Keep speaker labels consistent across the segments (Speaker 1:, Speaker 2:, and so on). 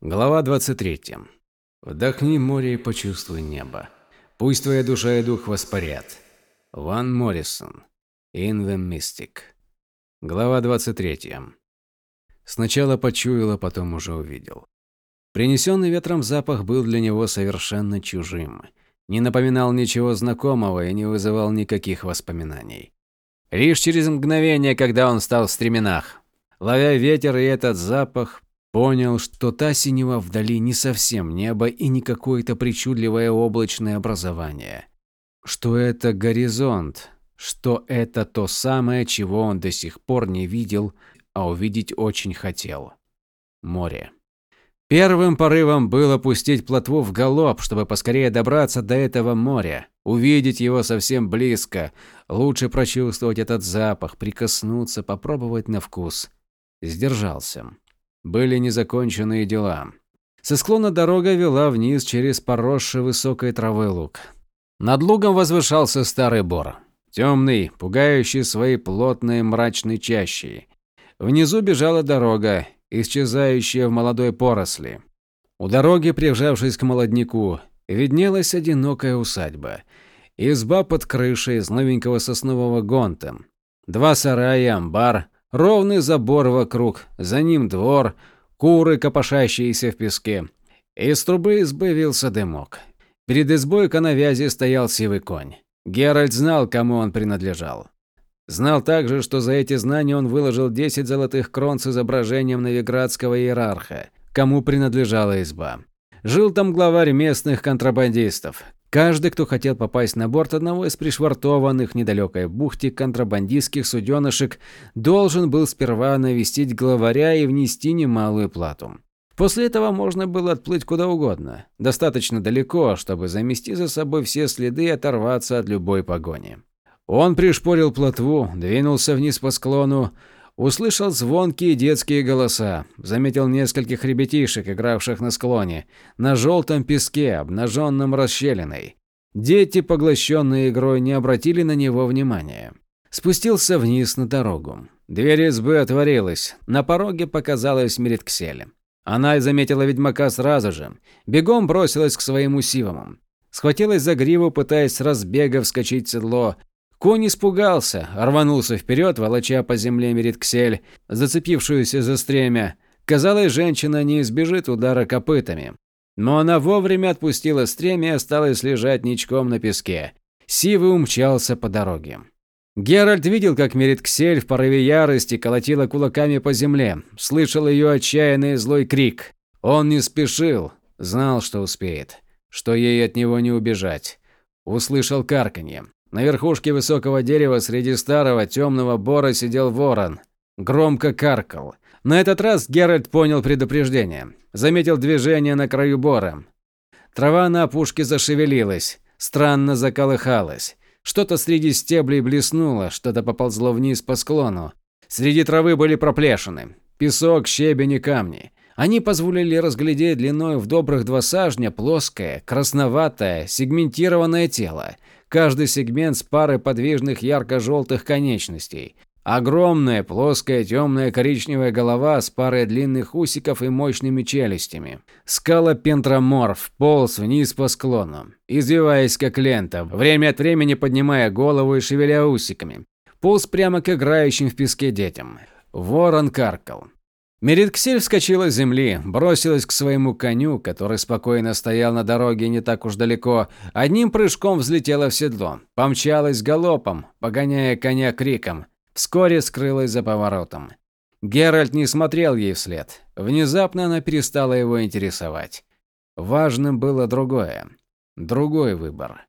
Speaker 1: Глава 23. Вдохни море и почувствуй небо. Пусть твоя душа и дух воспарят. Ван Моррисон. In the Mystic. Глава 23. Сначала почуял, а потом уже увидел. Принесенный ветром запах был для него совершенно чужим. Не напоминал ничего знакомого и не вызывал никаких воспоминаний. Лишь через мгновение, когда он стал в стременах, ловя ветер и этот запах, Понял, что та синева вдали не совсем небо и не какое-то причудливое облачное образование. Что это горизонт, что это то самое, чего он до сих пор не видел, а увидеть очень хотел. Море. Первым порывом было пустить плотву в галоп, чтобы поскорее добраться до этого моря, увидеть его совсем близко, лучше прочувствовать этот запах, прикоснуться, попробовать на вкус. Сдержался были незаконченные дела. Со склона дорога вела вниз через поросший высокой травой луг. Над лугом возвышался старый бор. Темный, пугающий своей плотной мрачной чащей. Внизу бежала дорога, исчезающая в молодой поросли. У дороги, прижавшись к молодняку, виднелась одинокая усадьба. Изба под крышей из новенького соснового гонта. Два сарая, амбар – Ровный забор вокруг, за ним двор, куры, копошащиеся в песке. Из трубы избы вился дымок. Перед избой коновязи стоял сивый конь. Геральт знал, кому он принадлежал. Знал также, что за эти знания он выложил 10 золотых крон с изображением новиградского иерарха, кому принадлежала изба. Жил там главарь местных контрабандистов, Каждый, кто хотел попасть на борт одного из пришвартованных недалекой бухте контрабандистских суденышек, должен был сперва навестить главаря и внести немалую плату. После этого можно было отплыть куда угодно, достаточно далеко, чтобы замести за собой все следы и оторваться от любой погони. Он пришпорил плотву, двинулся вниз по склону, Услышал звонкие детские голоса, заметил нескольких ребятишек, игравших на склоне, на желтом песке, обнаженном расщелиной. Дети, поглощенные игрой, не обратили на него внимания. Спустился вниз на дорогу. Дверь избы отворилась. На пороге показалась Меритксель. Она заметила ведьмака сразу же. Бегом бросилась к своему сивому. Схватилась за гриву, пытаясь с разбега вскочить в седло, Конь испугался, рванулся вперед, волоча по земле Меритксель, зацепившуюся за стремя. Казалось, женщина не избежит удара копытами. Но она вовремя отпустила стремя и осталась лежать ничком на песке. Сивый умчался по дороге. Геральт видел, как Меритксель в порыве ярости колотила кулаками по земле, слышал ее отчаянный злой крик. Он не спешил, знал, что успеет, что ей от него не убежать. Услышал карканье. На верхушке высокого дерева среди старого темного бора сидел ворон. Громко каркал. На этот раз Геральт понял предупреждение. Заметил движение на краю бора. Трава на опушке зашевелилась, странно заколыхалась. Что-то среди стеблей блеснуло, что-то поползло вниз по склону. Среди травы были проплешины. Песок, щебень и камни. Они позволили разглядеть длиной в добрых два сажня плоское, красноватое, сегментированное тело – каждый сегмент с парой подвижных ярко-желтых конечностей. Огромная, плоская, темная коричневая голова с парой длинных усиков и мощными челюстями. Скалопентроморф полз вниз по склону, извиваясь как лента, время от времени поднимая голову и шевеля усиками. Полз прямо к играющим в песке детям. Ворон каркал. Меритксель вскочила с земли, бросилась к своему коню, который спокойно стоял на дороге не так уж далеко, одним прыжком взлетела в седло, помчалась галопом, погоняя коня криком, вскоре скрылась за поворотом. Геральт не смотрел ей вслед. Внезапно она перестала его интересовать. Важным было другое. Другой выбор.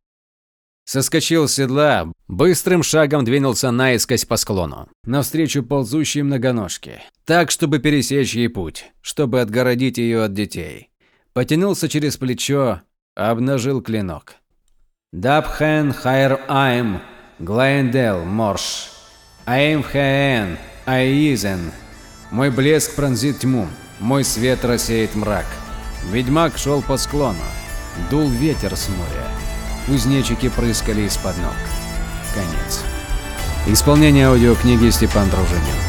Speaker 1: Соскочил с седла, быстрым шагом двинулся наискось по склону, навстречу ползущей многоножке, так, чтобы пересечь ей путь, чтобы отгородить ее от детей. Потянулся через плечо, обнажил клинок. «Дабхен хайр айм, глайндел морш, айм хээн, айизен». Мой блеск пронзит тьму, мой свет рассеет мрак. Ведьмак шел по склону, дул ветер с моря. Кузнечики прыскали из-под ног. Конец. Исполнение аудиокниги Степан Дружинин.